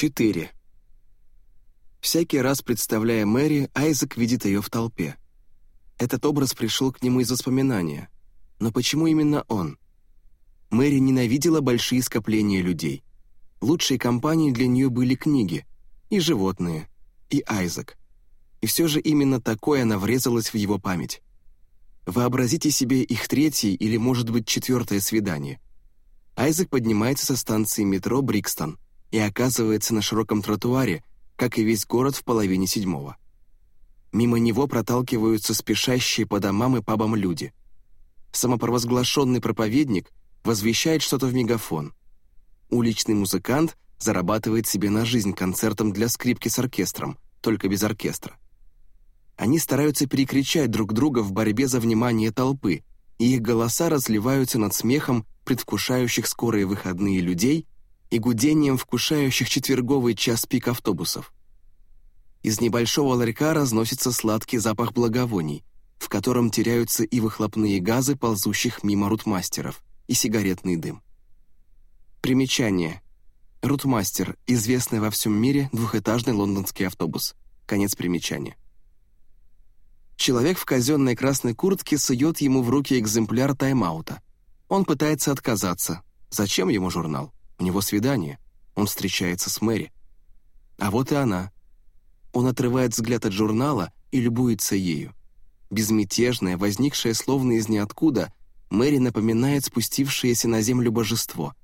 4. Всякий раз, представляя Мэри, Айзек видит ее в толпе. Этот образ пришел к нему из воспоминания. Но почему именно он? Мэри ненавидела большие скопления людей. Лучшей компанией для нее были книги, и животные, и Айзек. И все же именно такое она врезалась в его память. Вообразите себе их третье или, может быть, четвертое свидание. Айзек поднимается со станции метро Брикстон и оказывается на широком тротуаре, как и весь город в половине седьмого. Мимо него проталкиваются спешащие по домам и пабам люди. Самопровозглашенный проповедник возвещает что-то в мегафон. Уличный музыкант зарабатывает себе на жизнь концертом для скрипки с оркестром, только без оркестра. Они стараются перекричать друг друга в борьбе за внимание толпы, и их голоса разливаются над смехом предвкушающих скорые выходные людей и гудением вкушающих четверговый час пик автобусов. Из небольшого ларька разносится сладкий запах благовоний, в котором теряются и выхлопные газы ползущих мимо рутмастеров, и сигаретный дым. Примечание. Рутмастер – известный во всем мире двухэтажный лондонский автобус. Конец примечания. Человек в казенной красной куртке сует ему в руки экземпляр тайм-аута. Он пытается отказаться. Зачем ему журнал? У него свидание. Он встречается с Мэри. А вот и она. Он отрывает взгляд от журнала и любуется ею. Безмятежная, возникшая словно из ниоткуда, Мэри напоминает спустившееся на землю божество.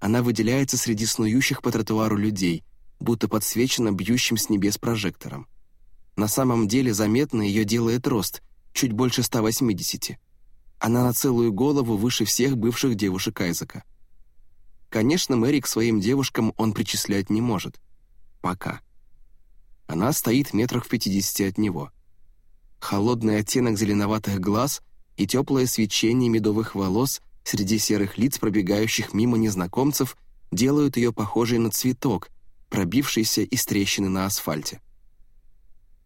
Она выделяется среди снующих по тротуару людей, будто подсвечена бьющим с небес прожектором. На самом деле заметно ее делает рост, чуть больше 180. Она на целую голову выше всех бывших девушек Айзека. Конечно, Мэри к своим девушкам он причислять не может. Пока. Она стоит метрах в пятидесяти от него. Холодный оттенок зеленоватых глаз и теплое свечение медовых волос среди серых лиц, пробегающих мимо незнакомцев, делают ее похожей на цветок, пробившийся из трещины на асфальте.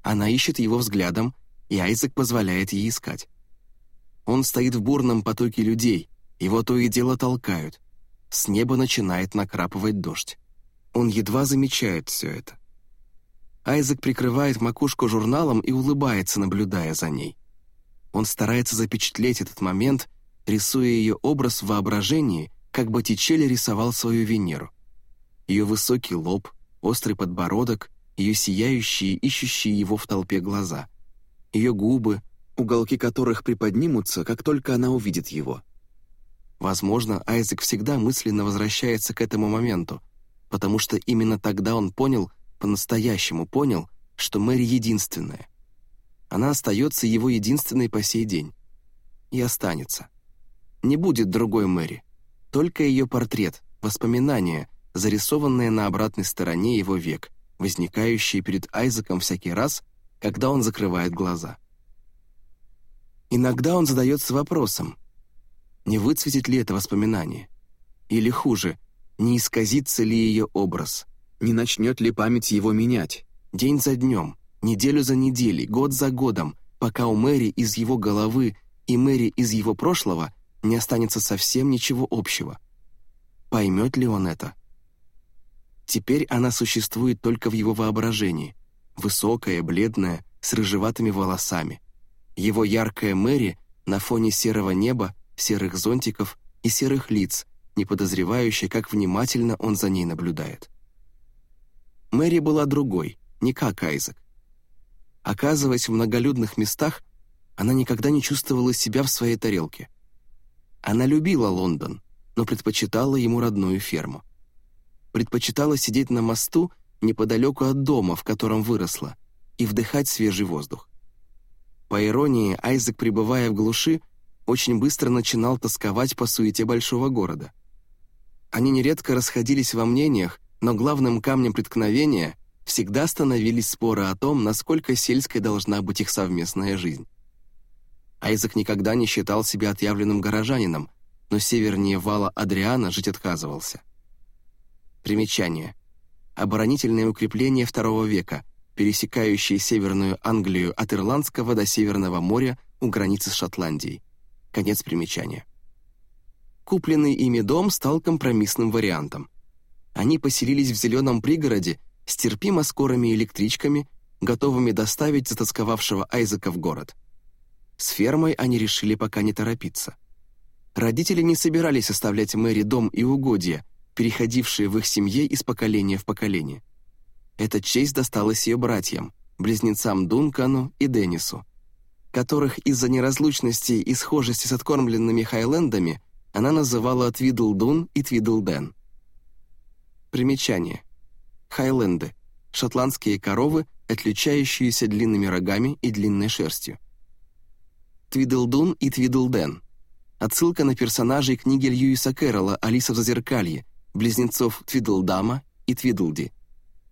Она ищет его взглядом, и Айзек позволяет ей искать. Он стоит в бурном потоке людей, его то и дело толкают. С неба начинает накрапывать дождь. Он едва замечает все это. Айзек прикрывает макушку журналом и улыбается, наблюдая за ней. Он старается запечатлеть этот момент, рисуя ее образ в воображении, как Боттичелли рисовал свою Венеру. Ее высокий лоб, острый подбородок, ее сияющие, ищущие его в толпе глаза. Ее губы, уголки которых приподнимутся, как только она увидит его. Возможно, Айзек всегда мысленно возвращается к этому моменту, потому что именно тогда он понял, по-настоящему понял, что Мэри единственная. Она остается его единственной по сей день. И останется. Не будет другой Мэри. Только ее портрет, воспоминания, зарисованные на обратной стороне его век, возникающие перед Айзеком всякий раз, когда он закрывает глаза. Иногда он задается вопросом, не выцветит ли это воспоминание? Или хуже, не исказится ли ее образ? Не начнет ли память его менять? День за днем, неделю за неделей, год за годом, пока у Мэри из его головы и Мэри из его прошлого не останется совсем ничего общего. Поймет ли он это? Теперь она существует только в его воображении. Высокая, бледная, с рыжеватыми волосами. Его яркая Мэри на фоне серого неба серых зонтиков и серых лиц, не подозревающей, как внимательно он за ней наблюдает. Мэри была другой, не как Айзек. Оказываясь в многолюдных местах, она никогда не чувствовала себя в своей тарелке. Она любила Лондон, но предпочитала ему родную ферму. Предпочитала сидеть на мосту неподалеку от дома, в котором выросла, и вдыхать свежий воздух. По иронии, Айзек, пребывая в глуши, очень быстро начинал тосковать по суете большого города. Они нередко расходились во мнениях, но главным камнем преткновения всегда становились споры о том, насколько сельской должна быть их совместная жизнь. Айзек никогда не считал себя отъявленным горожанином, но севернее вала Адриана жить отказывался. Примечание. Оборонительные укрепления II века, пересекающие Северную Англию от Ирландского до Северного моря у границы с Шотландией. Конец примечания. Купленный ими дом стал компромиссным вариантом. Они поселились в зеленом пригороде с терпимо скорыми электричками, готовыми доставить затасковавшего Айзека в город. С фермой они решили пока не торопиться. Родители не собирались оставлять Мэри дом и угодья, переходившие в их семье из поколения в поколение. Эта честь досталась ее братьям, близнецам Дункану и Деннису, которых из-за неразлучности и схожести с откормленными Хайлендами она называла Твидлдун и Твидлден. Примечание. Хайленды — шотландские коровы, отличающиеся длинными рогами и длинной шерстью. Твидлдун и Твидлден — отсылка на персонажей книги Льюиса Кэрролла «Алиса в зазеркалье», близнецов Твидлдама и Твидлди.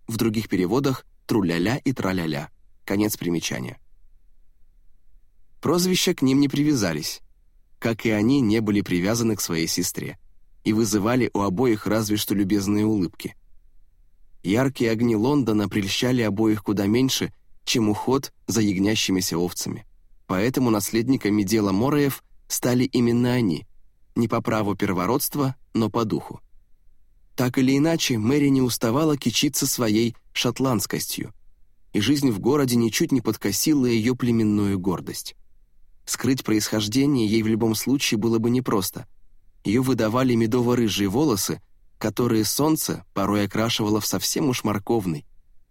В других переводах «Труляля» и «Траляля». Конец примечания. Прозвища к ним не привязались, как и они не были привязаны к своей сестре, и вызывали у обоих разве что любезные улыбки. Яркие огни Лондона прельщали обоих куда меньше, чем уход за ягнящимися овцами. Поэтому наследниками дела Мореев стали именно они, не по праву первородства, но по духу. Так или иначе, Мэри не уставала кичиться своей шотландскостью, и жизнь в городе ничуть не подкосила ее племенную гордость. Скрыть происхождение ей в любом случае было бы непросто. Ее выдавали медово-рыжие волосы, которые солнце порой окрашивало в совсем уж морковный,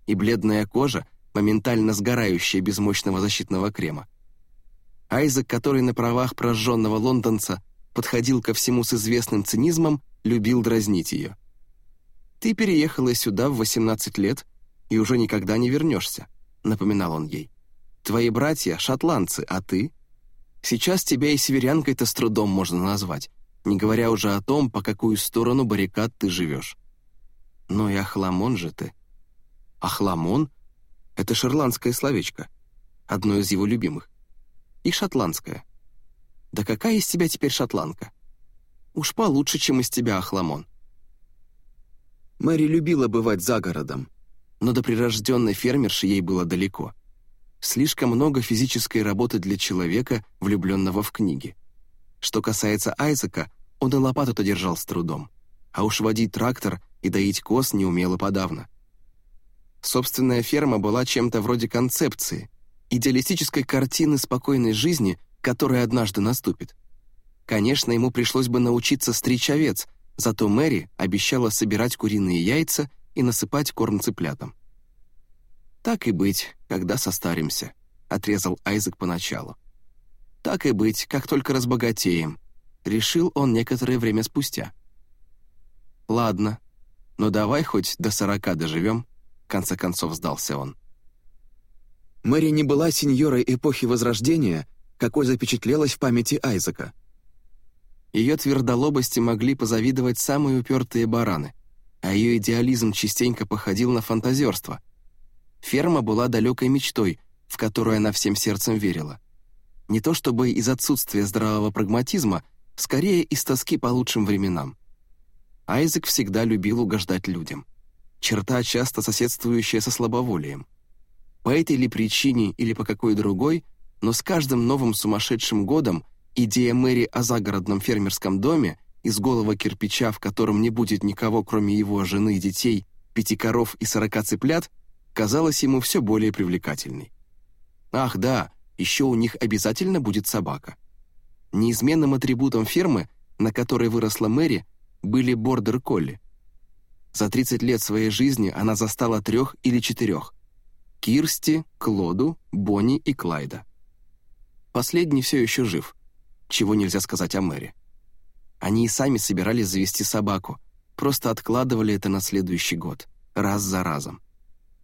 и бледная кожа, моментально сгорающая без мощного защитного крема. Айзек, который на правах прожженного лондонца подходил ко всему с известным цинизмом, любил дразнить ее. «Ты переехала сюда в 18 лет и уже никогда не вернешься», — напоминал он ей. «Твои братья — шотландцы, а ты? Сейчас тебя и северянкой-то с трудом можно назвать, не говоря уже о том, по какую сторону баррикад ты живешь. Но и Ахламон же ты». «Ахламон?» — это шерландское словечко, одно из его любимых. И шотландское. Да какая из тебя теперь шотландка? Уж получше, чем из тебя Ахламон. Мэри любила бывать за городом, но до прирожденной фермерши ей было далеко. Слишком много физической работы для человека, влюбленного в книги. Что касается Айзека, он и лопату-то держал с трудом. А уж водить трактор и доить коз не умело подавно. Собственная ферма была чем-то вроде концепции, идеалистической картины спокойной жизни, которая однажды наступит. Конечно, ему пришлось бы научиться стричь овец, Зато Мэри обещала собирать куриные яйца и насыпать корм цыплятам. «Так и быть, когда состаримся», — отрезал Айзек поначалу. «Так и быть, как только разбогатеем», — решил он некоторое время спустя. «Ладно, но давай хоть до сорока доживем», — в конце концов сдался он. Мэри не была сеньорой эпохи Возрождения, какой запечатлелась в памяти Айзека — ее твердолобости могли позавидовать самые упертые бараны, а ее идеализм частенько походил на фантазерство. Ферма была далекой мечтой, в которую она всем сердцем верила. Не то чтобы из отсутствия здравого прагматизма, скорее из тоски по лучшим временам. Айзек всегда любил угождать людям. Черта, часто соседствующая со слабоволием. По этой ли причине или по какой другой, но с каждым новым сумасшедшим годом Идея Мэри о загородном фермерском доме, из голого кирпича, в котором не будет никого, кроме его жены и детей, пяти коров и сорока цыплят, казалась ему все более привлекательной. Ах да, еще у них обязательно будет собака. Неизменным атрибутом фермы, на которой выросла Мэри, были бордер-колли. За 30 лет своей жизни она застала трех или четырех — Кирсти, Клоду, Бонни и Клайда. Последний все еще жив — чего нельзя сказать о Мэри. Они и сами собирались завести собаку, просто откладывали это на следующий год, раз за разом.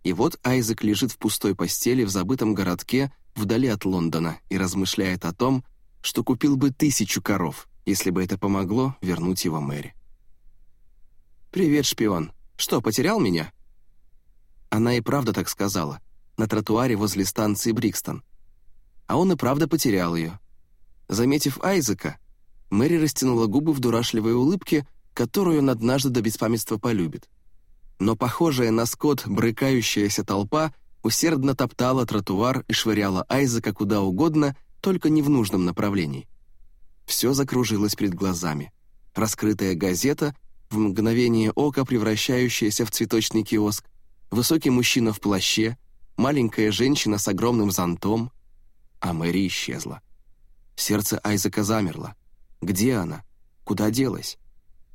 И вот Айзек лежит в пустой постели в забытом городке вдали от Лондона и размышляет о том, что купил бы тысячу коров, если бы это помогло вернуть его Мэри. «Привет, шпион. Что, потерял меня?» Она и правда так сказала, на тротуаре возле станции Брикстон. А он и правда потерял ее, Заметив Айзека, Мэри растянула губы в дурашливой улыбке, которую он однажды до беспамятства полюбит. Но похожая на скот брыкающаяся толпа усердно топтала тротуар и швыряла Айзека куда угодно, только не в нужном направлении. Все закружилось перед глазами. Раскрытая газета, в мгновение ока превращающаяся в цветочный киоск, высокий мужчина в плаще, маленькая женщина с огромным зонтом, а Мэри исчезла. Сердце Айзека замерло. Где она? Куда делась?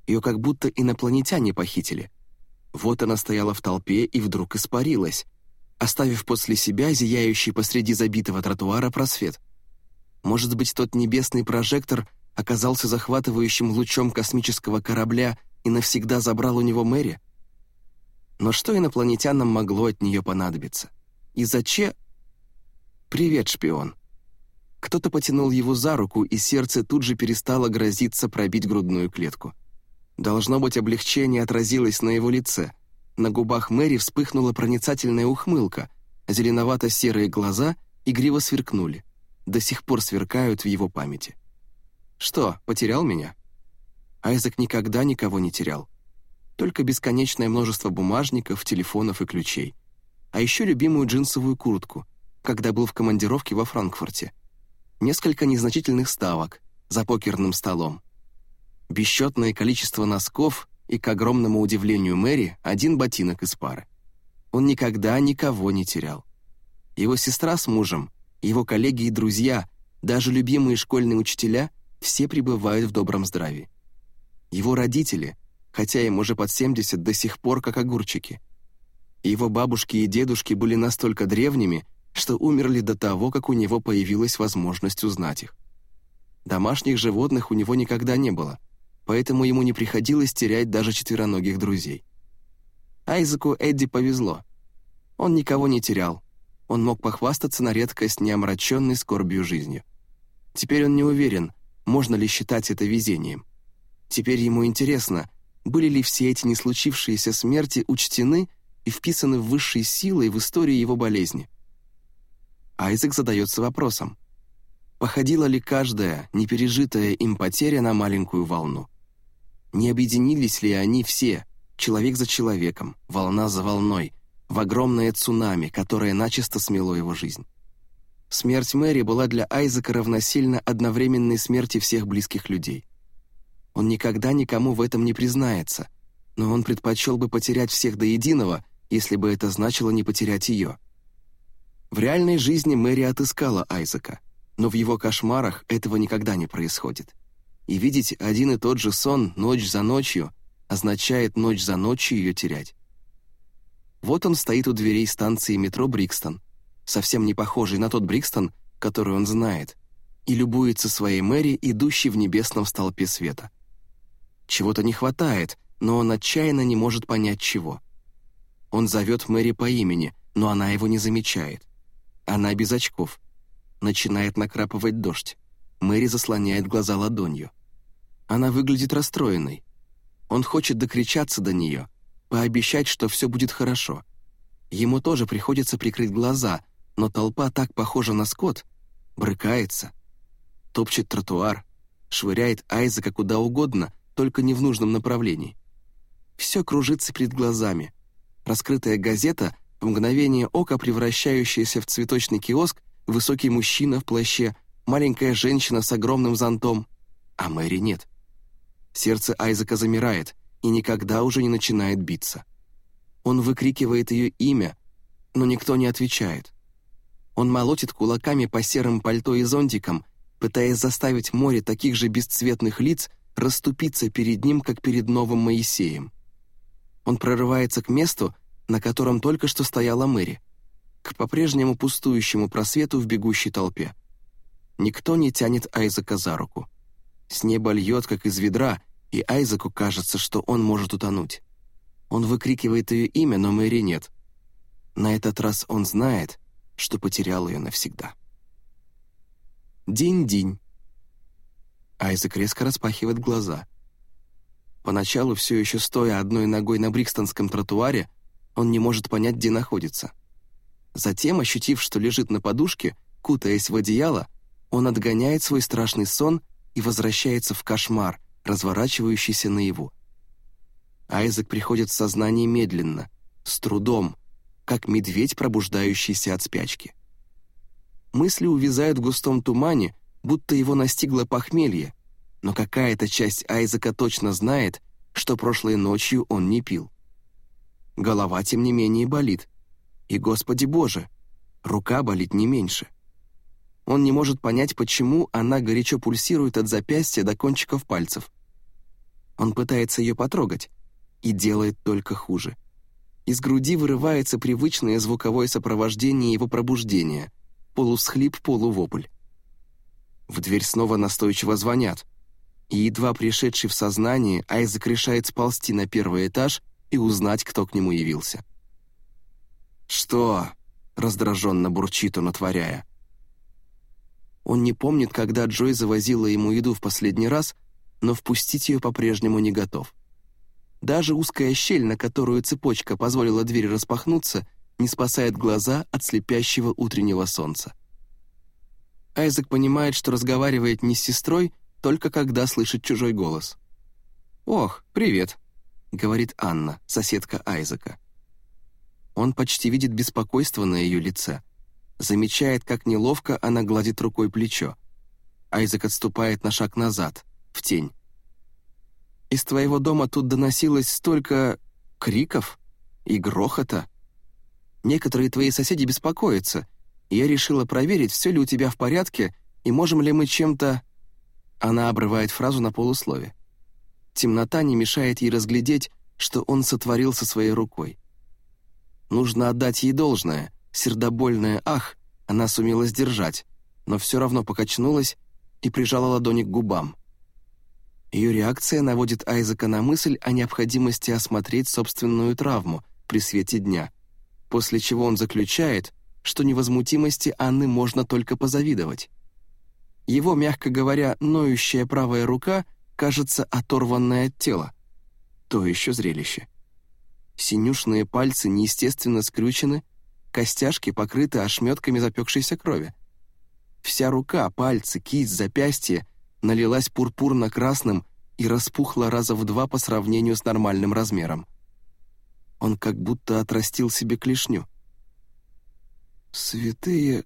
Ее как будто инопланетяне похитили. Вот она стояла в толпе и вдруг испарилась, оставив после себя зияющий посреди забитого тротуара просвет. Может быть, тот небесный прожектор оказался захватывающим лучом космического корабля и навсегда забрал у него Мэри? Но что инопланетянам могло от нее понадобиться? И зачем? «Привет, шпион». Кто-то потянул его за руку, и сердце тут же перестало грозиться пробить грудную клетку. Должно быть, облегчение отразилось на его лице. На губах Мэри вспыхнула проницательная ухмылка, зеленовато-серые глаза игриво сверкнули. До сих пор сверкают в его памяти. «Что, потерял меня?» Айзек никогда никого не терял. Только бесконечное множество бумажников, телефонов и ключей. А еще любимую джинсовую куртку, когда был в командировке во Франкфурте. Несколько незначительных ставок за покерным столом бесчетное количество носков и, к огромному удивлению Мэри, один ботинок из пары. Он никогда никого не терял. Его сестра с мужем, его коллеги и друзья, даже любимые школьные учителя, все пребывают в добром здравии. Его родители, хотя им уже под 70, до сих пор как огурчики. Его бабушки и дедушки были настолько древними, что умерли до того, как у него появилась возможность узнать их. Домашних животных у него никогда не было — поэтому ему не приходилось терять даже четвероногих друзей. Айзеку Эдди повезло. Он никого не терял. Он мог похвастаться на редкость неомраченной скорбью жизнью. Теперь он не уверен, можно ли считать это везением. Теперь ему интересно, были ли все эти неслучившиеся смерти учтены и вписаны в высшие силы в истории его болезни. Айзек задается вопросом, походила ли каждая непережитая им потеря на маленькую волну. Не объединились ли они все, человек за человеком, волна за волной, в огромное цунами, которое начисто смело его жизнь? Смерть Мэри была для Айзека равносильна одновременной смерти всех близких людей. Он никогда никому в этом не признается, но он предпочел бы потерять всех до единого, если бы это значило не потерять ее. В реальной жизни Мэри отыскала Айзека, но в его кошмарах этого никогда не происходит и видеть один и тот же сон ночь за ночью означает ночь за ночью ее терять. Вот он стоит у дверей станции метро Брикстон, совсем не похожий на тот Брикстон, который он знает, и любуется своей Мэри, идущей в небесном столпе света. Чего-то не хватает, но он отчаянно не может понять чего. Он зовет Мэри по имени, но она его не замечает. Она без очков. Начинает накрапывать дождь. Мэри заслоняет глаза ладонью. Она выглядит расстроенной. Он хочет докричаться до нее, пообещать, что все будет хорошо. Ему тоже приходится прикрыть глаза, но толпа так похожа на скот, брыкается, топчет тротуар, швыряет Айзека куда угодно, только не в нужном направлении. Все кружится перед глазами. Раскрытая газета, в мгновение ока превращающаяся в цветочный киоск, высокий мужчина в плаще, маленькая женщина с огромным зонтом, а Мэри нет. Сердце Айзека замирает и никогда уже не начинает биться. Он выкрикивает ее имя, но никто не отвечает. Он молотит кулаками по серым пальто и зонтикам, пытаясь заставить море таких же бесцветных лиц расступиться перед ним, как перед новым Моисеем. Он прорывается к месту, на котором только что стояла Мэри, к по-прежнему пустующему просвету в бегущей толпе. Никто не тянет Айзека за руку. С неба льет, как из ведра, и Айзеку кажется, что он может утонуть. Он выкрикивает ее имя, но Мэри нет. На этот раз он знает, что потерял ее навсегда. Динь-динь. Айзек резко распахивает глаза. Поначалу, все еще стоя одной ногой на Брикстонском тротуаре, он не может понять, где находится. Затем, ощутив, что лежит на подушке, кутаясь в одеяло, он отгоняет свой страшный сон и возвращается в кошмар, разворачивающийся наяву. Айзек приходит в сознание медленно, с трудом, как медведь, пробуждающийся от спячки. Мысли увязают в густом тумане, будто его настигло похмелье, но какая-то часть Айзека точно знает, что прошлой ночью он не пил. Голова, тем не менее, болит. И, Господи Боже, рука болит не меньше. Он не может понять, почему она горячо пульсирует от запястья до кончиков пальцев. Он пытается ее потрогать и делает только хуже. Из груди вырывается привычное звуковое сопровождение его пробуждения — полусхлип, полувопль. В дверь снова настойчиво звонят, и едва пришедший в сознание, Айзек решает сползти на первый этаж и узнать, кто к нему явился. «Что?» — раздраженно бурчит он, отворяя. Он не помнит, когда Джой завозила ему еду в последний раз, но впустить ее по-прежнему не готов. Даже узкая щель, на которую цепочка позволила двери распахнуться, не спасает глаза от слепящего утреннего солнца. Айзек понимает, что разговаривает не с сестрой, только когда слышит чужой голос. «Ох, привет», — говорит Анна, соседка Айзека. Он почти видит беспокойство на ее лице — замечает, как неловко она гладит рукой плечо. Айзек отступает на шаг назад, в тень. «Из твоего дома тут доносилось столько... криков и грохота. Некоторые твои соседи беспокоятся, я решила проверить, все ли у тебя в порядке и можем ли мы чем-то...» Она обрывает фразу на полуслове. Темнота не мешает ей разглядеть, что он сотворил со своей рукой. Нужно отдать ей должное сердобольное «ах» она сумела сдержать, но все равно покачнулась и прижала ладони к губам. Ее реакция наводит Айзека на мысль о необходимости осмотреть собственную травму при свете дня, после чего он заключает, что невозмутимости Анны можно только позавидовать. Его, мягко говоря, ноющая правая рука кажется оторванной от тела. То еще зрелище. Синюшные пальцы неестественно скрючены, Костяшки покрыты ошметками запекшейся крови. Вся рука, пальцы, кисть, запястье налилась пурпурно-красным и распухла раза в два по сравнению с нормальным размером. Он как будто отрастил себе клешню. «Святые...»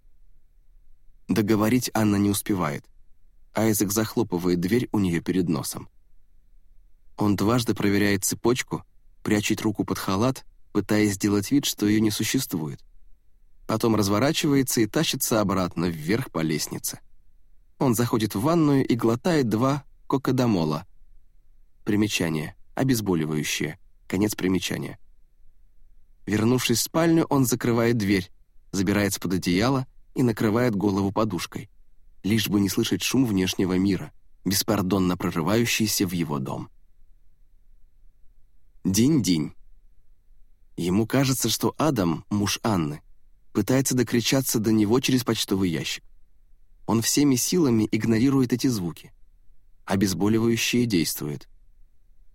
Договорить Анна не успевает. Айзек захлопывает дверь у нее перед носом. Он дважды проверяет цепочку, прячет руку под халат, пытаясь сделать вид, что ее не существует потом разворачивается и тащится обратно вверх по лестнице. Он заходит в ванную и глотает два кокодамола. Примечание. Обезболивающее. Конец примечания. Вернувшись в спальню, он закрывает дверь, забирается под одеяло и накрывает голову подушкой, лишь бы не слышать шум внешнего мира, беспардонно прорывающийся в его дом. День-день. Ему кажется, что Адам, муж Анны, пытается докричаться до него через почтовый ящик. Он всеми силами игнорирует эти звуки. Обезболивающее действует.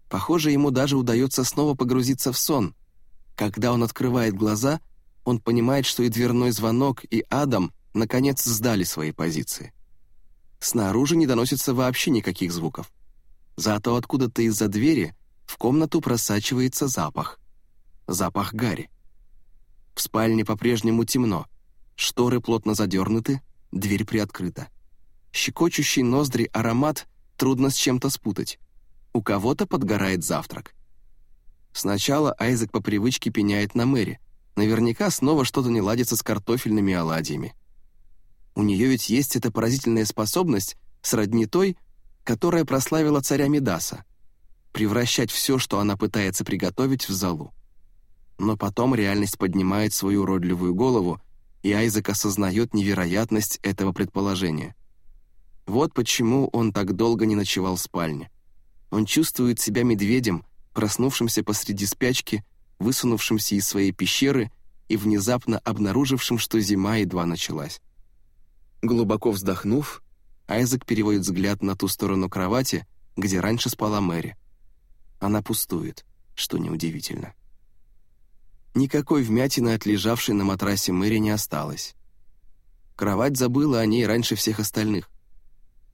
Похоже, ему даже удается снова погрузиться в сон. Когда он открывает глаза, он понимает, что и дверной звонок, и Адам наконец сдали свои позиции. Снаружи не доносится вообще никаких звуков. Зато откуда-то из-за двери в комнату просачивается запах. Запах Гарри. В спальне по-прежнему темно. Шторы плотно задернуты, дверь приоткрыта. Щекочущий ноздри аромат трудно с чем-то спутать. У кого-то подгорает завтрак. Сначала Айзек по привычке пеняет на Мэри. Наверняка снова что-то не ладится с картофельными оладьями. У нее ведь есть эта поразительная способность, сродни той, которая прославила царя Медаса — превращать все, что она пытается приготовить, в залу но потом реальность поднимает свою уродливую голову, и Айзек осознает невероятность этого предположения. Вот почему он так долго не ночевал в спальне. Он чувствует себя медведем, проснувшимся посреди спячки, высунувшимся из своей пещеры и внезапно обнаружившим, что зима едва началась. Глубоко вздохнув, Айзек переводит взгляд на ту сторону кровати, где раньше спала Мэри. Она пустует, что неудивительно. Никакой вмятины от лежавшей на матрасе Мэри не осталось. Кровать забыла о ней раньше всех остальных.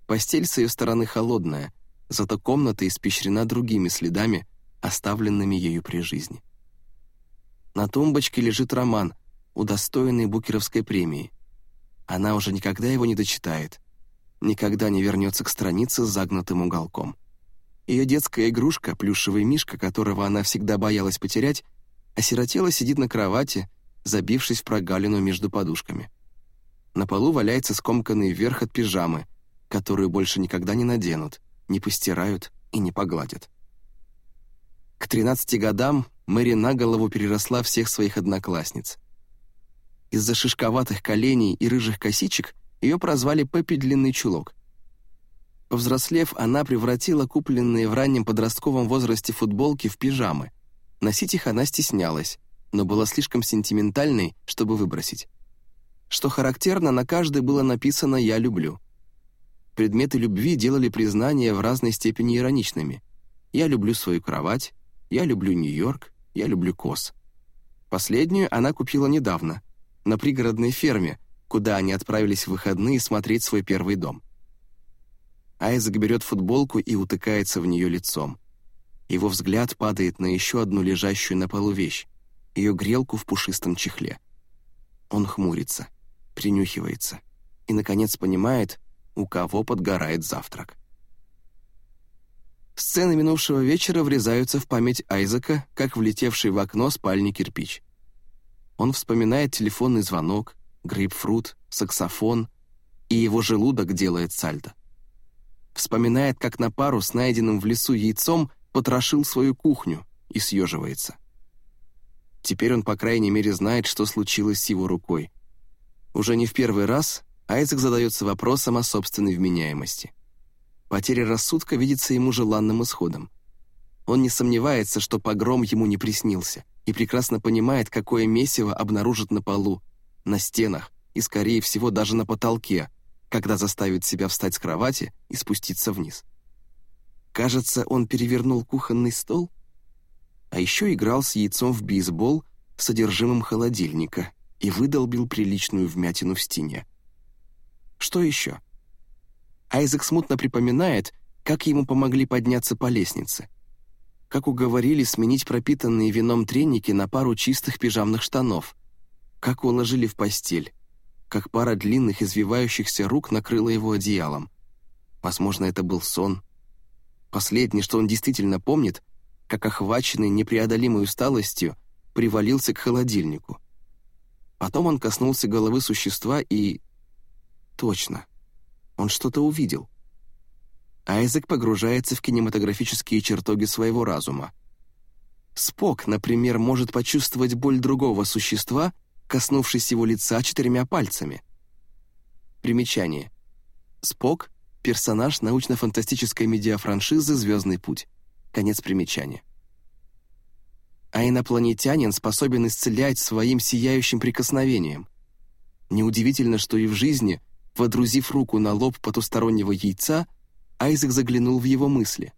Постель с ее стороны холодная, зато комната испещрена другими следами, оставленными ею при жизни. На тумбочке лежит роман, удостоенный Букеровской премии. Она уже никогда его не дочитает, никогда не вернется к странице с загнутым уголком. Ее детская игрушка, плюшевый мишка, которого она всегда боялась потерять, осиротела сидит на кровати, забившись в прогалину между подушками. На полу валяется скомканный верх от пижамы, которую больше никогда не наденут, не постирают и не погладят. К 13 годам Мэри голову переросла всех своих одноклассниц. Из-за шишковатых коленей и рыжих косичек ее прозвали Пеппи Длинный Чулок. Повзрослев, она превратила купленные в раннем подростковом возрасте футболки в пижамы. Носить их она стеснялась, но была слишком сентиментальной, чтобы выбросить. Что характерно, на каждой было написано «Я люблю». Предметы любви делали признания в разной степени ироничными. «Я люблю свою кровать», «Я люблю Нью-Йорк», «Я люблю Кос». Последнюю она купила недавно, на пригородной ферме, куда они отправились в выходные смотреть свой первый дом. Айзек берет футболку и утыкается в нее лицом. Его взгляд падает на еще одну лежащую на полу вещь, ее грелку в пушистом чехле. Он хмурится, принюхивается и, наконец, понимает, у кого подгорает завтрак. Сцены минувшего вечера врезаются в память Айзека, как влетевший в окно спальни кирпич. Он вспоминает телефонный звонок, грейпфрут, саксофон, и его желудок делает сальто. Вспоминает, как на пару с найденным в лесу яйцом потрошил свою кухню и съеживается. Теперь он, по крайней мере, знает, что случилось с его рукой. Уже не в первый раз Айзек задается вопросом о собственной вменяемости. Потеря рассудка видится ему желанным исходом. Он не сомневается, что погром ему не приснился, и прекрасно понимает, какое месиво обнаружит на полу, на стенах и, скорее всего, даже на потолке, когда заставит себя встать с кровати и спуститься вниз. Кажется, он перевернул кухонный стол, а еще играл с яйцом в бейсбол содержимым холодильника и выдолбил приличную вмятину в стене. Что еще? Айзек смутно припоминает, как ему помогли подняться по лестнице, как уговорили сменить пропитанные вином треники на пару чистых пижамных штанов, как уложили в постель, как пара длинных извивающихся рук накрыла его одеялом. Возможно, это был сон. Последнее, что он действительно помнит, как охваченный непреодолимой усталостью, привалился к холодильнику. Потом он коснулся головы существа и... Точно. Он что-то увидел. Айзек погружается в кинематографические чертоги своего разума. Спок, например, может почувствовать боль другого существа — коснувшись его лица четырьмя пальцами. Примечание. Спок — персонаж научно-фантастической медиафраншизы «Звездный путь». Конец примечания. А инопланетянин способен исцелять своим сияющим прикосновением. Неудивительно, что и в жизни, водрузив руку на лоб потустороннего яйца, Айзек заглянул в его мысли.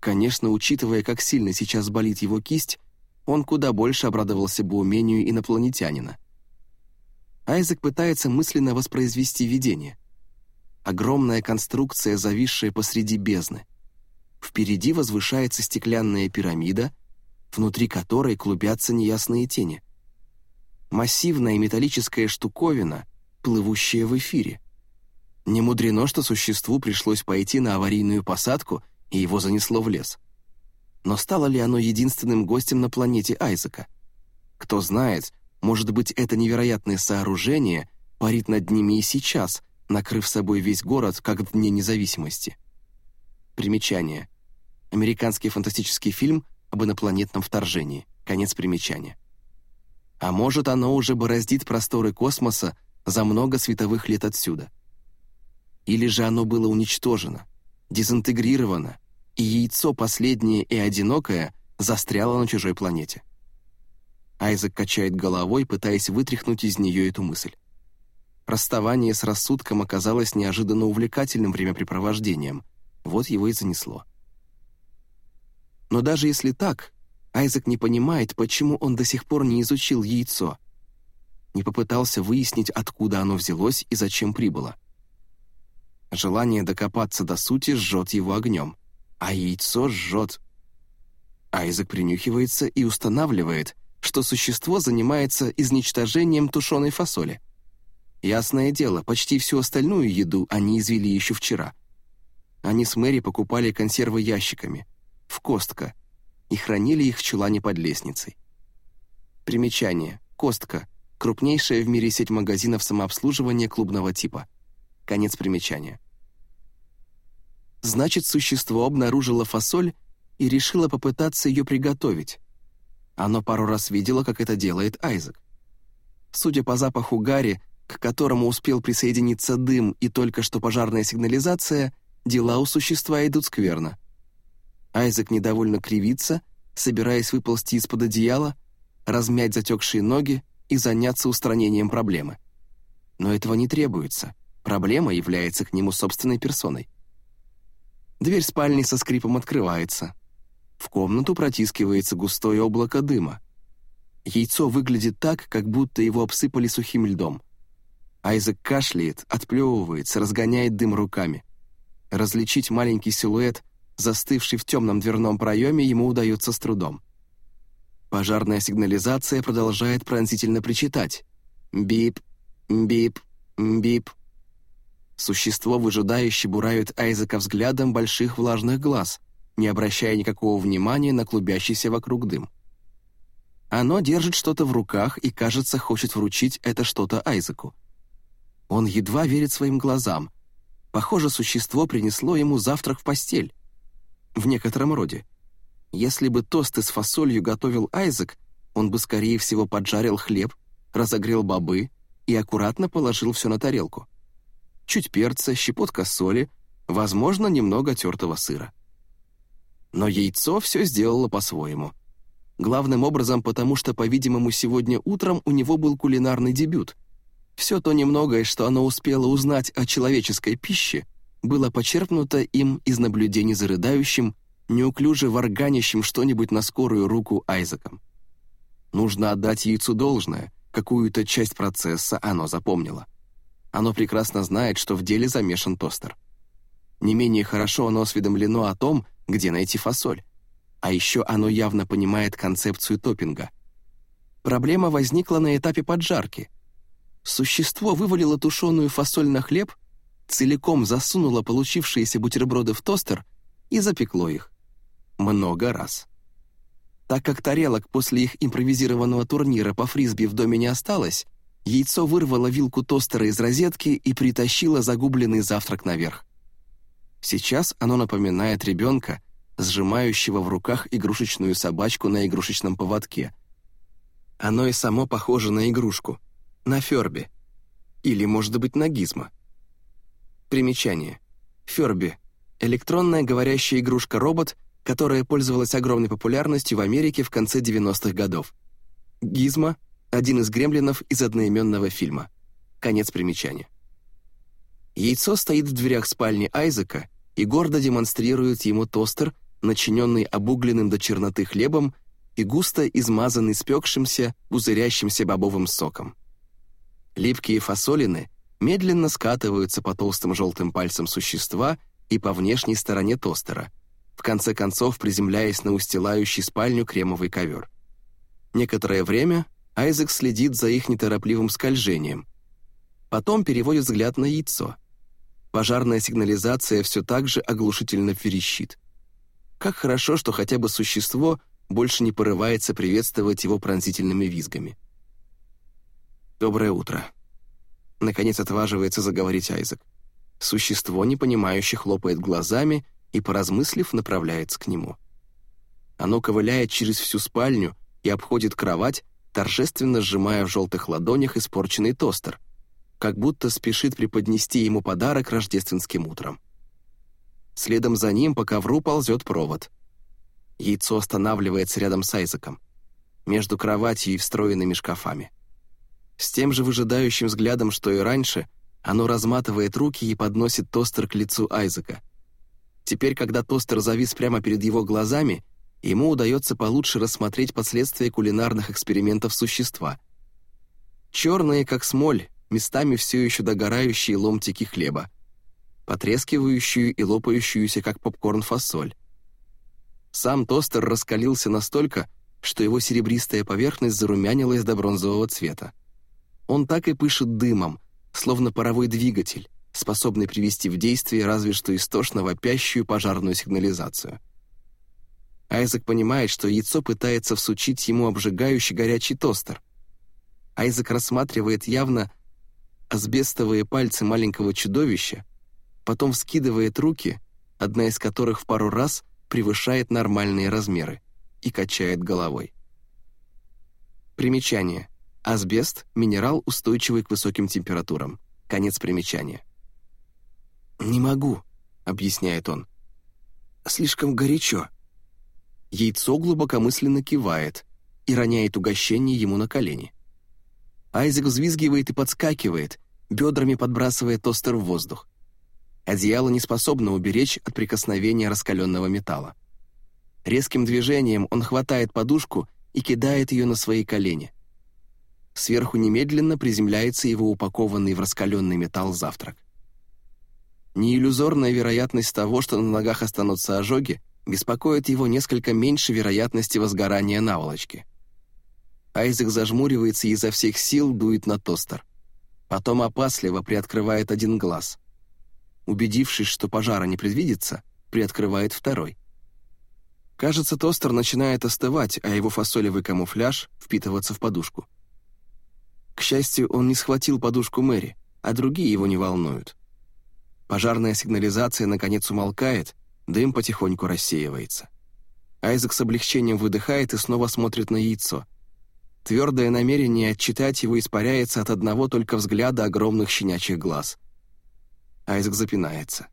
Конечно, учитывая, как сильно сейчас болит его кисть, он куда больше обрадовался бы умению инопланетянина. Айзек пытается мысленно воспроизвести видение. Огромная конструкция, зависшая посреди бездны. Впереди возвышается стеклянная пирамида, внутри которой клубятся неясные тени. Массивная металлическая штуковина, плывущая в эфире. Не мудрено, что существу пришлось пойти на аварийную посадку, и его занесло в лес. Но стало ли оно единственным гостем на планете Айзека? Кто знает, может быть, это невероятное сооружение парит над ними и сейчас, накрыв собой весь город, как в Дне независимости. Примечание. Американский фантастический фильм об инопланетном вторжении. Конец примечания. А может, оно уже бороздит просторы космоса за много световых лет отсюда. Или же оно было уничтожено, дезинтегрировано, и яйцо последнее и одинокое застряло на чужой планете. Айзек качает головой, пытаясь вытряхнуть из нее эту мысль. Расставание с рассудком оказалось неожиданно увлекательным времяпрепровождением. Вот его и занесло. Но даже если так, Айзек не понимает, почему он до сих пор не изучил яйцо, не попытался выяснить, откуда оно взялось и зачем прибыло. Желание докопаться до сути жжет его огнем а яйцо жжет. Айзек принюхивается и устанавливает, что существо занимается изничтожением тушеной фасоли. Ясное дело, почти всю остальную еду они извели еще вчера. они с Мэри покупали консервы ящиками, в Костка, и хранили их в чулане под лестницей. Примечание. Костка — крупнейшая в мире сеть магазинов самообслуживания клубного типа. Конец примечания. Значит, существо обнаружило фасоль и решило попытаться ее приготовить. Оно пару раз видело, как это делает Айзек. Судя по запаху гари, к которому успел присоединиться дым и только что пожарная сигнализация, дела у существа идут скверно. Айзек недовольно кривится, собираясь выползти из-под одеяла, размять затекшие ноги и заняться устранением проблемы. Но этого не требуется. Проблема является к нему собственной персоной. Дверь спальни со скрипом открывается. В комнату протискивается густое облако дыма. Яйцо выглядит так, как будто его обсыпали сухим льдом. Айзек кашляет, отплевывается, разгоняет дым руками. Различить маленький силуэт, застывший в темном дверном проеме, ему удается с трудом. Пожарная сигнализация продолжает пронзительно причитать. «Бип, бип, бип». Существо выжидающе буравит Айзека взглядом больших влажных глаз, не обращая никакого внимания на клубящийся вокруг дым. Оно держит что-то в руках и, кажется, хочет вручить это что-то Айзеку. Он едва верит своим глазам. Похоже, существо принесло ему завтрак в постель. В некотором роде. Если бы тосты с фасолью готовил Айзек, он бы, скорее всего, поджарил хлеб, разогрел бобы и аккуратно положил все на тарелку. Чуть перца, щепотка соли, возможно, немного тертого сыра. Но яйцо все сделало по-своему. Главным образом потому, что, по-видимому, сегодня утром у него был кулинарный дебют. Все то немногое, что оно успело узнать о человеческой пище, было почерпнуто им из наблюдений за рыдающим, неуклюже варганящим что-нибудь на скорую руку Айзеком. Нужно отдать яйцу должное, какую-то часть процесса оно запомнило. Оно прекрасно знает, что в деле замешан тостер. Не менее хорошо оно осведомлено о том, где найти фасоль. А еще оно явно понимает концепцию топпинга. Проблема возникла на этапе поджарки. Существо вывалило тушеную фасоль на хлеб, целиком засунуло получившиеся бутерброды в тостер и запекло их. Много раз. Так как тарелок после их импровизированного турнира по фрисби в доме не осталось, яйцо вырвало вилку тостера из розетки и притащило загубленный завтрак наверх. Сейчас оно напоминает ребенка, сжимающего в руках игрушечную собачку на игрушечном поводке. Оно и само похоже на игрушку, на Ферби. Или, может быть, на Гизмо. Примечание. Ферби — электронная говорящая игрушка-робот, которая пользовалась огромной популярностью в Америке в конце 90-х годов. Гизмо — один из гремлинов из одноименного фильма. Конец примечания. Яйцо стоит в дверях спальни Айзека и гордо демонстрирует ему тостер, начиненный обугленным до черноты хлебом и густо измазанный спекшимся, пузырящимся бобовым соком. Липкие фасолины медленно скатываются по толстым желтым пальцам существа и по внешней стороне тостера, в конце концов приземляясь на устилающий спальню кремовый ковер. Некоторое время Айзек следит за их неторопливым скольжением. Потом переводит взгляд на яйцо — Пожарная сигнализация все так же оглушительно верещит. Как хорошо, что хотя бы существо больше не порывается приветствовать его пронзительными визгами. «Доброе утро». Наконец отваживается заговорить Айзек. Существо, непонимающе, хлопает глазами и, поразмыслив, направляется к нему. Оно ковыляет через всю спальню и обходит кровать, торжественно сжимая в желтых ладонях испорченный тостер, как будто спешит преподнести ему подарок рождественским утром. Следом за ним по ковру ползет провод. Яйцо останавливается рядом с Айзеком, между кроватью и встроенными шкафами. С тем же выжидающим взглядом, что и раньше, оно разматывает руки и подносит тостер к лицу Айзека. Теперь, когда тостер завис прямо перед его глазами, ему удается получше рассмотреть последствия кулинарных экспериментов существа. Черные, как смоль, местами все еще догорающие ломтики хлеба, потрескивающую и лопающуюся, как попкорн, фасоль. Сам тостер раскалился настолько, что его серебристая поверхность зарумянилась до бронзового цвета. Он так и пышет дымом, словно паровой двигатель, способный привести в действие разве что истошно вопящую пожарную сигнализацию. Айзек понимает, что яйцо пытается всучить ему обжигающий горячий тостер. Айзек рассматривает явно асбестовые пальцы маленького чудовища, потом вскидывает руки, одна из которых в пару раз превышает нормальные размеры, и качает головой. Примечание. Асбест — минерал, устойчивый к высоким температурам. Конец примечания. «Не могу», — объясняет он. «Слишком горячо». Яйцо глубокомысленно кивает и роняет угощение ему на колени. Айзек взвизгивает и подскакивает, бедрами подбрасывая тостер в воздух. Одеяло не способно уберечь от прикосновения раскаленного металла. Резким движением он хватает подушку и кидает ее на свои колени. Сверху немедленно приземляется его упакованный в раскаленный металл завтрак. Неиллюзорная вероятность того, что на ногах останутся ожоги, беспокоит его несколько меньше вероятности возгорания наволочки. Айзек зажмуривается и изо всех сил дует на тостер. Потом опасливо приоткрывает один глаз. Убедившись, что пожара не предвидится, приоткрывает второй. Кажется, тостер начинает остывать, а его фасолевый камуфляж впитываться в подушку. К счастью, он не схватил подушку Мэри, а другие его не волнуют. Пожарная сигнализация наконец умолкает, дым потихоньку рассеивается. Айзек с облегчением выдыхает и снова смотрит на яйцо. Твердое намерение отчитать его испаряется от одного только взгляда огромных щенячьих глаз. Айзек запинается.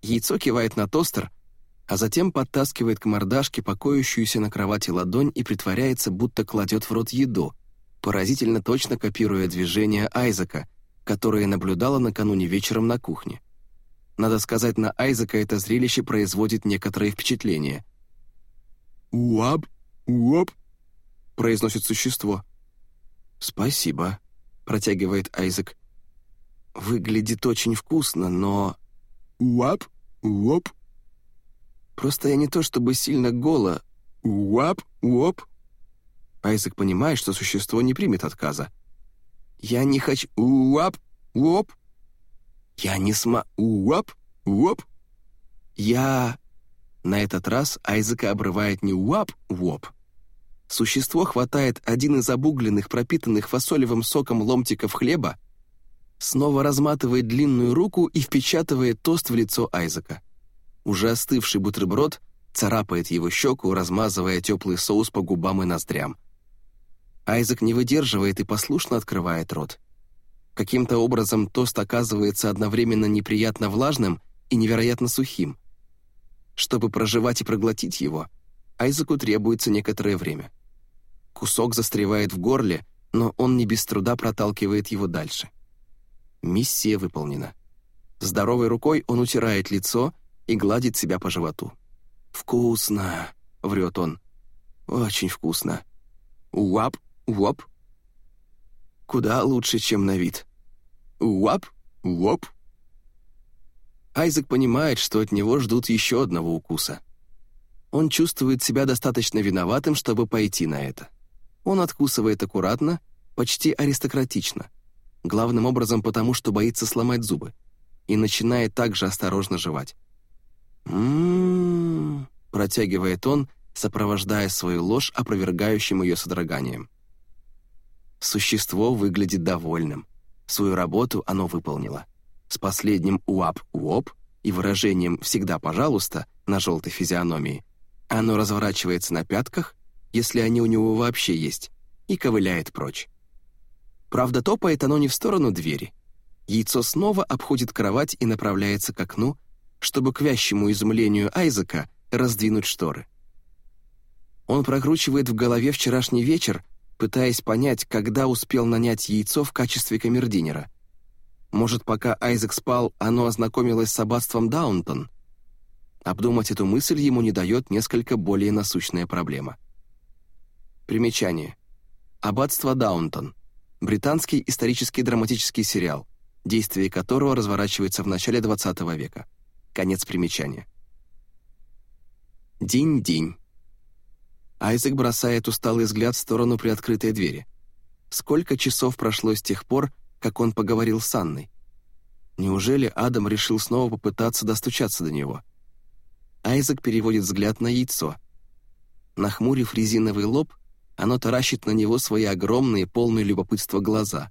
Яйцо кивает на тостер, а затем подтаскивает к мордашке покоящуюся на кровати ладонь и притворяется, будто кладет в рот еду, поразительно точно копируя движения Айзека, которые наблюдала накануне вечером на кухне. Надо сказать, на Айзека это зрелище производит некоторое впечатление. «Уап, уап», — произносит существо. «Спасибо», — протягивает Айзек. «Выглядит очень вкусно, но...» «Уап, уоп». «Просто я не то чтобы сильно голо...» «Уап, уоп», Айзек понимает, что существо не примет отказа. «Я не хочу... Уап! Уоп! Я не сма... Уап! Уоп! Я...» На этот раз Айзека обрывает не уап, уоп. Существо хватает один из обугленных, пропитанных фасолевым соком ломтиков хлеба, снова разматывает длинную руку и впечатывает тост в лицо Айзека. Уже остывший бутерброд царапает его щеку, размазывая теплый соус по губам и ноздрям. Айзек не выдерживает и послушно открывает рот. Каким-то образом тост оказывается одновременно неприятно влажным и невероятно сухим. Чтобы проживать и проглотить его, Айзеку требуется некоторое время. Кусок застревает в горле, но он не без труда проталкивает его дальше. Миссия выполнена. Здоровой рукой он утирает лицо и гладит себя по животу. «Вкусно!» — врет он. «Очень вкусно!» «Уап!» Уоп. Куда лучше, чем на вид. Уап, уоп. Айзек понимает, что от него ждут еще одного укуса. Он чувствует себя достаточно виноватым, чтобы пойти на это. Он откусывает аккуратно, почти аристократично, главным образом потому, что боится сломать зубы, и начинает также осторожно жевать. «М-м-м», протягивает он, сопровождая свою ложь опровергающим ее содроганием. Существо выглядит довольным. Свою работу оно выполнило. С последним «уап-уоп» и выражением «всегда пожалуйста» на желтой физиономии оно разворачивается на пятках, если они у него вообще есть, и ковыляет прочь. Правда, топает оно не в сторону двери. Яйцо снова обходит кровать и направляется к окну, чтобы к вящему изумлению Айзека раздвинуть шторы. Он прокручивает в голове вчерашний вечер, пытаясь понять, когда успел нанять яйцо в качестве камердинера. Может, пока Айзек спал, оно ознакомилось с аббатством Даунтон? Обдумать эту мысль ему не дает несколько более насущная проблема. Примечание. Аббатство Даунтон. Британский исторический драматический сериал, действие которого разворачивается в начале XX века. Конец примечания. День-день. Айзек бросает усталый взгляд в сторону приоткрытой двери. Сколько часов прошло с тех пор, как он поговорил с Анной? Неужели Адам решил снова попытаться достучаться до него? Айзек переводит взгляд на яйцо. Нахмурив резиновый лоб, оно таращит на него свои огромные, полные любопытства глаза.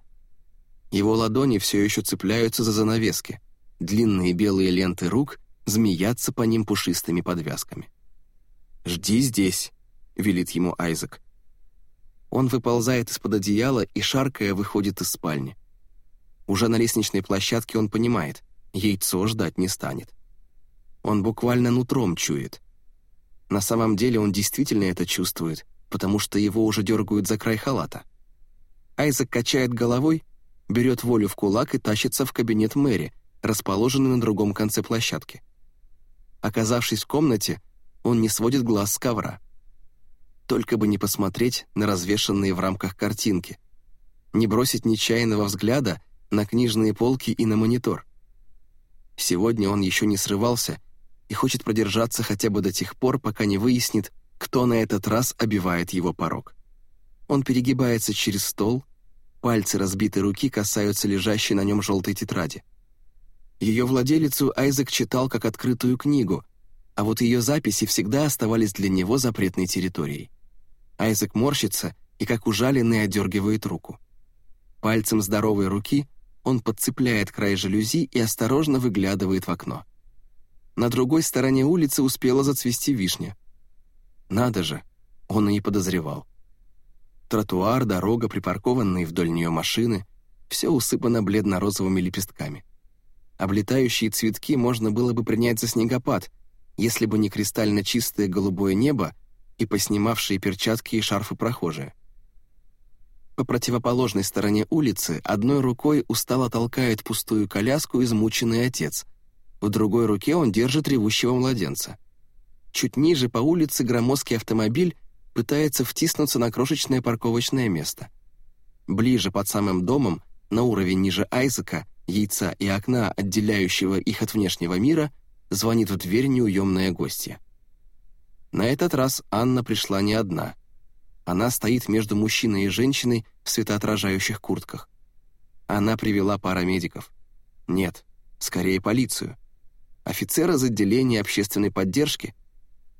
Его ладони все еще цепляются за занавески. Длинные белые ленты рук змеятся по ним пушистыми подвязками. «Жди здесь», — велит ему Айзек. Он выползает из-под одеяла и, шаркая, выходит из спальни. Уже на лестничной площадке он понимает, яйцо ждать не станет. Он буквально нутром чует. На самом деле он действительно это чувствует, потому что его уже дергают за край халата. Айзек качает головой, берет волю в кулак и тащится в кабинет Мэри, расположенный на другом конце площадки. Оказавшись в комнате, он не сводит глаз с ковра. Только бы не посмотреть на развешанные в рамках картинки, не бросить нечаянного взгляда на книжные полки и на монитор. Сегодня он еще не срывался и хочет продержаться хотя бы до тех пор, пока не выяснит, кто на этот раз обивает его порог. Он перегибается через стол, пальцы разбитой руки касаются лежащей на нем желтой тетради. Ее владелицу Айзек читал как открытую книгу, а вот ее записи всегда оставались для него запретной территорией. Айзек морщится и, как ужаленный, одергивает руку. Пальцем здоровой руки он подцепляет край жалюзи и осторожно выглядывает в окно. На другой стороне улицы успела зацвести вишня. Надо же, он и не подозревал. Тротуар, дорога, припаркованные вдоль нее машины — все усыпано бледно-розовыми лепестками. Облетающие цветки можно было бы принять за снегопад, если бы не кристально чистое голубое небо и поснимавшие перчатки и шарфы прохожие. По противоположной стороне улицы одной рукой устало толкает пустую коляску измученный отец. В другой руке он держит ревущего младенца. Чуть ниже по улице громоздкий автомобиль пытается втиснуться на крошечное парковочное место. Ближе под самым домом, на уровень ниже Айзека, яйца и окна, отделяющего их от внешнего мира, звонит в дверь неуемная гостья. На этот раз Анна пришла не одна — она стоит между мужчиной и женщиной в светоотражающих куртках. Она привела парамедиков. Нет, скорее полицию. Офицеры из отделения общественной поддержки.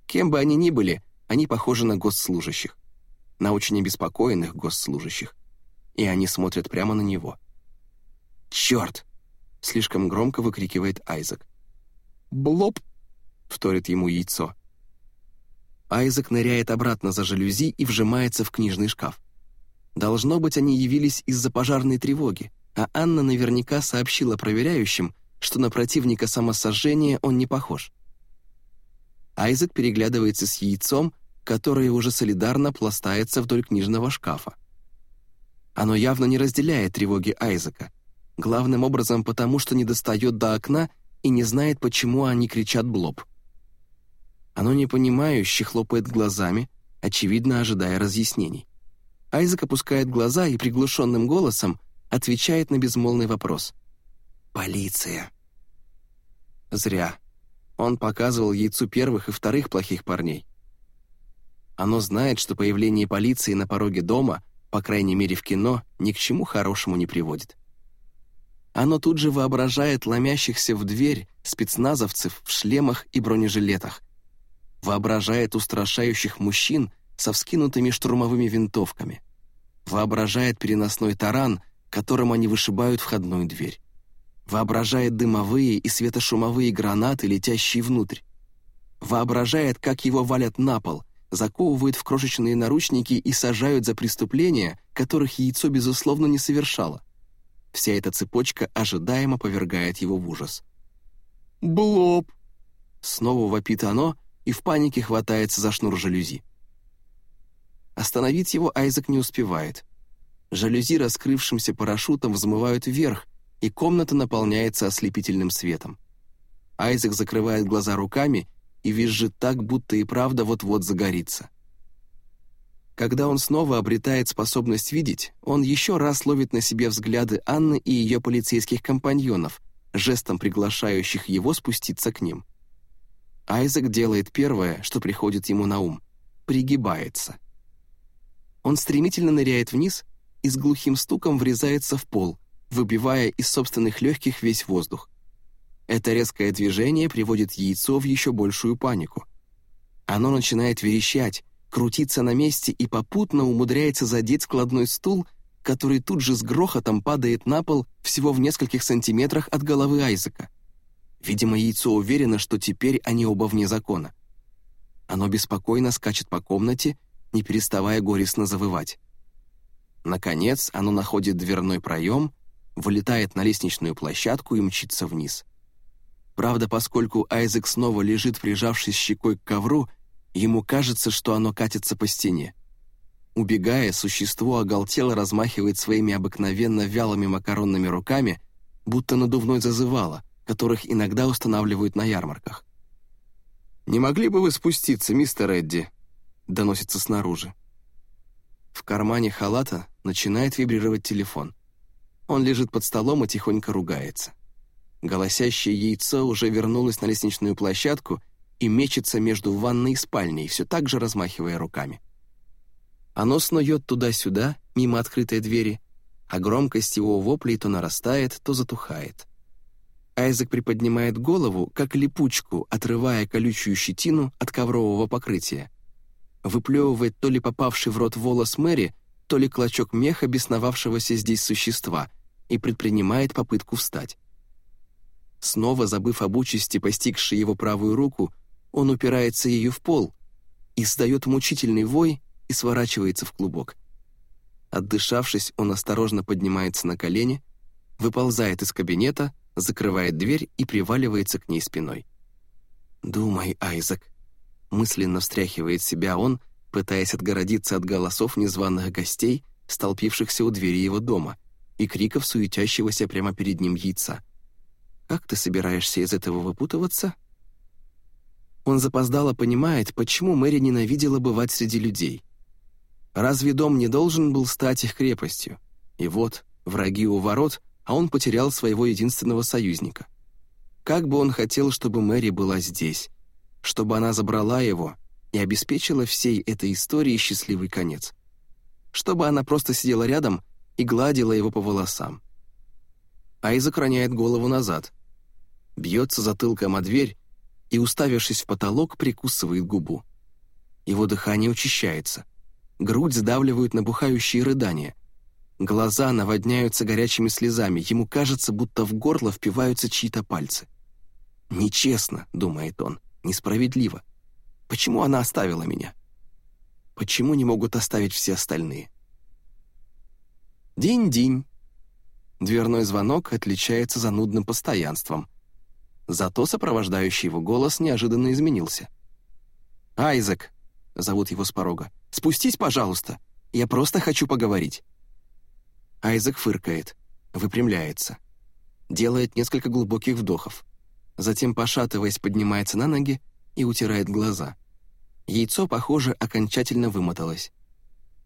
Кем бы они ни были, они похожи на госслужащих. На очень обеспокоенных госслужащих. И они смотрят прямо на него. «Черт!» — слишком громко выкрикивает Айзек. «Блоп!» — вторит ему яйцо. Айзек ныряет обратно за жалюзи и вжимается в книжный шкаф. Должно быть, они явились из-за пожарной тревоги, а Анна наверняка сообщила проверяющим, что на противника самосожжения он не похож. Айзек переглядывается с яйцом, которое уже солидарно пластается вдоль книжного шкафа. Оно явно не разделяет тревоги Айзека, главным образом потому, что не достает до окна и не знает, почему они кричат «блоб». Оно непонимающе хлопает глазами, очевидно ожидая разъяснений. Айзек опускает глаза и приглушенным голосом отвечает на безмолвный вопрос. «Полиция». Зря. Он показывал яйцу первых и вторых плохих парней. Оно знает, что появление полиции на пороге дома, по крайней мере в кино, ни к чему хорошему не приводит. Оно тут же воображает ломящихся в дверь спецназовцев в шлемах и бронежилетах, воображает устрашающих мужчин со вскинутыми штурмовыми винтовками, воображает переносной таран, которым они вышибают входную дверь, воображает дымовые и светошумовые гранаты, летящие внутрь, воображает, как его валят на пол, заковывают в крошечные наручники и сажают за преступления, которых яйцо, безусловно, не совершало. Вся эта цепочка ожидаемо повергает его в ужас. «Блоб!» Снова вопит оно, и в панике хватается за шнур жалюзи. Остановить его Айзек не успевает. Жалюзи раскрывшимся парашютом взмывают вверх, и комната наполняется ослепительным светом. Айзек закрывает глаза руками и визжит так, будто и правда вот-вот загорится. Когда он снова обретает способность видеть, он еще раз ловит на себе взгляды Анны и ее полицейских компаньонов, жестом приглашающих его спуститься к ним. Айзек делает первое, что приходит ему на ум — пригибается. Он стремительно ныряет вниз и с глухим стуком врезается в пол, выбивая из собственных легких весь воздух. Это резкое движение приводит яйцо в еще большую панику. Оно начинает верещать, крутиться на месте и попутно умудряется задеть складной стул, который тут же с грохотом падает на пол всего в нескольких сантиметрах от головы Айзека. Видимо, яйцо уверено, что теперь они оба вне закона. Оно беспокойно скачет по комнате, не переставая горестно завывать. Наконец, оно находит дверной проем, вылетает на лестничную площадку и мчится вниз. Правда, поскольку Айзек снова лежит, прижавшись щекой к ковру, ему кажется, что оно катится по стене. Убегая, существо оголтело размахивает своими обыкновенно вялыми макаронными руками, будто надувной зазывало, которых иногда устанавливают на ярмарках. «Не могли бы вы спуститься, мистер Эдди?» — доносится снаружи. В кармане халата начинает вибрировать телефон. Он лежит под столом и тихонько ругается. Голосящее яйцо уже вернулось на лестничную площадку и мечется между ванной и спальней, все так же размахивая руками. Оно снует туда-сюда, мимо открытой двери, а громкость его воплей то нарастает, то затухает. Айзек приподнимает голову, как липучку, отрывая колючую щетину от коврового покрытия выплевывает то ли попавший в рот волос Мэри, то ли клочок меха бесновавшегося здесь существа и предпринимает попытку встать. Снова забыв об участи, постигшей его правую руку, он упирается ею в пол, издает мучительный вой и сворачивается в клубок. Отдышавшись, он осторожно поднимается на колени, выползает из кабинета, закрывает дверь и приваливается к ней спиной. «Думай, Айзек», мысленно встряхивает себя он, пытаясь отгородиться от голосов незваных гостей, столпившихся у двери его дома, и криков суетящегося прямо перед ним яйца. «Как ты собираешься из этого выпутываться?» Он запоздало понимает, почему Мэри ненавидела бывать среди людей. Разве дом не должен был стать их крепостью? И вот, враги у ворот, а он потерял своего единственного союзника. Как бы он хотел, чтобы Мэри была здесь, чтобы она забрала его и обеспечила всей этой истории счастливый конец. Чтобы она просто сидела рядом и гладила его по волосам. Айзек роняет голову назад, бьется затылком о дверь и, уставившись в потолок, прикусывает губу. Его дыхание учащается. Грудь сдавливают набухающие рыдания. Глаза наводняются горячими слезами. Ему кажется, будто в горло впиваются чьи-то пальцы. «Нечестно», — думает он несправедливо. Почему она оставила меня? Почему не могут оставить все остальные? Динь-динь. Дверной звонок отличается занудным постоянством. Зато сопровождающий его голос неожиданно изменился. «Айзек», — зовут его с порога, — «спустись, пожалуйста. Я просто хочу поговорить». Айзек фыркает, выпрямляется, делает несколько глубоких вдохов затем, пошатываясь, поднимается на ноги и утирает глаза. Яйцо, похоже, окончательно вымоталось.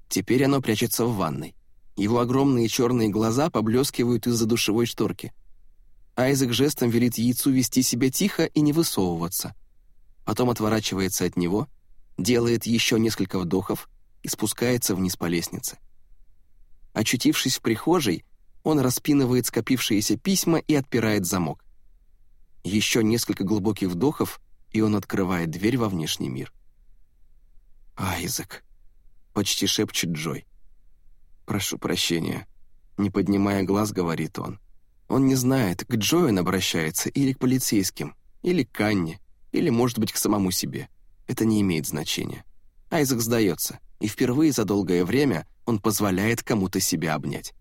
Теперь оно прячется в ванной. Его огромные черные глаза поблескивают из-за душевой шторки. Айзек жестом велит яйцу вести себя тихо и не высовываться. Потом отворачивается от него, делает еще несколько вдохов и спускается вниз по лестнице. Очутившись в прихожей, он распинывает скопившиеся письма и отпирает замок. Еще несколько глубоких вдохов, и он открывает дверь во внешний мир. «Айзек», — почти шепчет Джой. «Прошу прощения», — не поднимая глаз, говорит он. Он не знает, к Джой он обращается или к полицейским, или к Анне, или, может быть, к самому себе. Это не имеет значения. Айзек сдается, и впервые за долгое время он позволяет кому-то себя обнять.